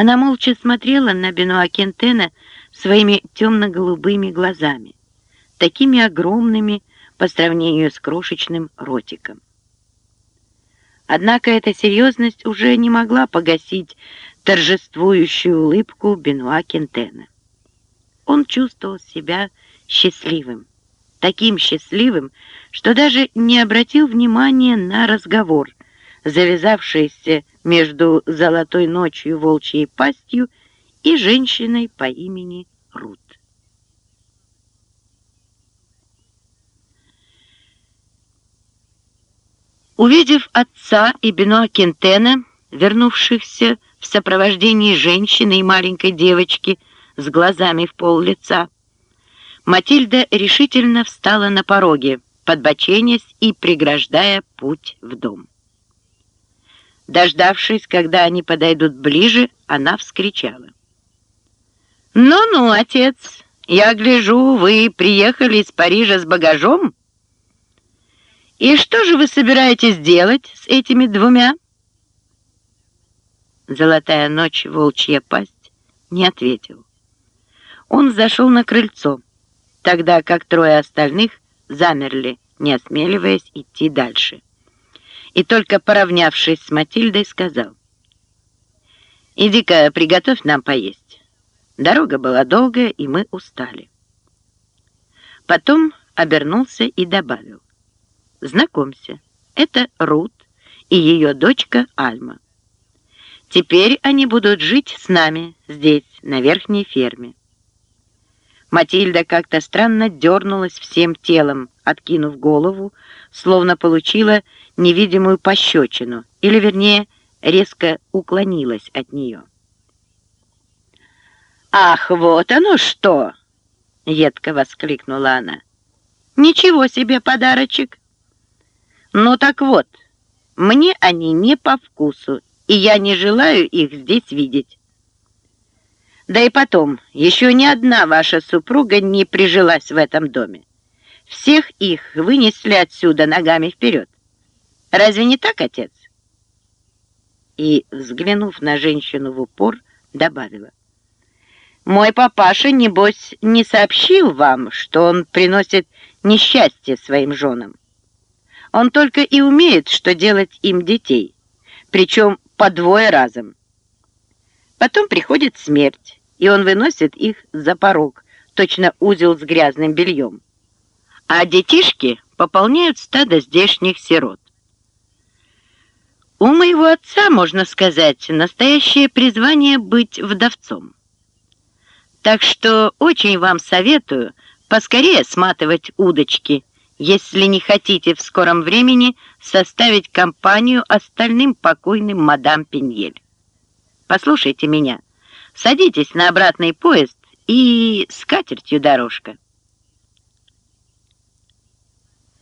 Она молча смотрела на Бенуа Кентена своими темно-голубыми глазами, такими огромными по сравнению с крошечным ротиком. Однако эта серьезность уже не могла погасить торжествующую улыбку Бенуа Кентена. Он чувствовал себя счастливым, таким счастливым, что даже не обратил внимания на разговор, завязавшийся между золотой ночью волчьей пастью и женщиной по имени Рут. Увидев отца и Бенуа Кентена, вернувшихся в сопровождении женщины и маленькой девочки с глазами в пол лица, Матильда решительно встала на пороге, подбоченясь и преграждая путь в дом. Дождавшись, когда они подойдут ближе, она вскричала. «Ну-ну, отец, я гляжу, вы приехали из Парижа с багажом?» «И что же вы собираетесь делать с этими двумя?» Золотая ночь, волчья пасть, не ответил. Он зашел на крыльцо, тогда как трое остальных замерли, не осмеливаясь идти дальше. И только поравнявшись с Матильдой, сказал, «Иди-ка, приготовь нам поесть. Дорога была долгая, и мы устали». Потом обернулся и добавил, Знакомься, это Рут и ее дочка Альма. Теперь они будут жить с нами здесь, на верхней ферме. Матильда как-то странно дернулась всем телом, откинув голову, словно получила невидимую пощечину, или, вернее, резко уклонилась от нее. «Ах, вот оно что!» — едко воскликнула она. «Ничего себе подарочек!» Ну так вот, мне они не по вкусу, и я не желаю их здесь видеть. Да и потом, еще ни одна ваша супруга не прижилась в этом доме. Всех их вынесли отсюда ногами вперед. Разве не так, отец? И, взглянув на женщину в упор, добавила. Мой папаша, небось, не сообщил вам, что он приносит несчастье своим женам. Он только и умеет, что делать им детей, причем по двое разом. Потом приходит смерть, и он выносит их за порог, точно узел с грязным бельем. А детишки пополняют стадо здешних сирот. У моего отца, можно сказать, настоящее призвание быть вдовцом. Так что очень вам советую поскорее сматывать удочки если не хотите в скором времени составить компанию остальным покойным мадам Пеньель. Послушайте меня, садитесь на обратный поезд и с катертью дорожка.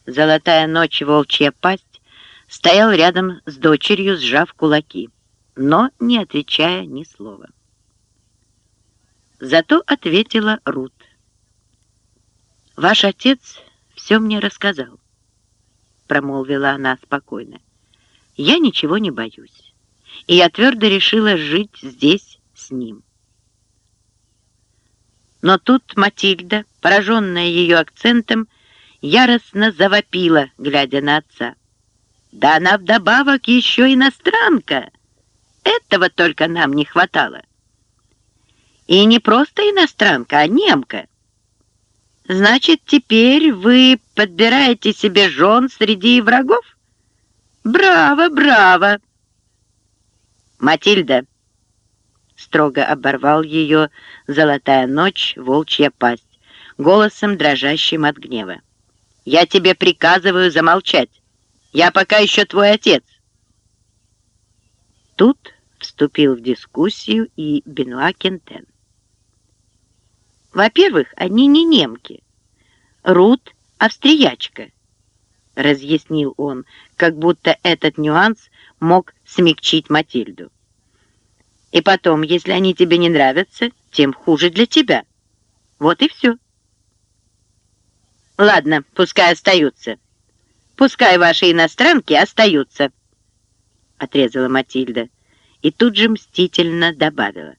Золотая ночь волчья пасть стоял рядом с дочерью, сжав кулаки, но не отвечая ни слова. Зато ответила Рут. «Ваш отец все мне рассказал», — промолвила она спокойно. «Я ничего не боюсь, и я твердо решила жить здесь с ним». Но тут Матильда, пораженная ее акцентом, яростно завопила, глядя на отца. «Да она вдобавок еще иностранка! Этого только нам не хватало!» «И не просто иностранка, а немка!» Значит, теперь вы подбираете себе жен среди врагов? Браво, браво! Матильда, строго оборвал ее золотая ночь, волчья пасть, голосом дрожащим от гнева. Я тебе приказываю замолчать. Я пока еще твой отец. Тут вступил в дискуссию и Бенуа Кентен. Во-первых, они не немки. Рут — австриячка, — разъяснил он, как будто этот нюанс мог смягчить Матильду. И потом, если они тебе не нравятся, тем хуже для тебя. Вот и все. Ладно, пускай остаются. Пускай ваши иностранки остаются, — отрезала Матильда и тут же мстительно добавила.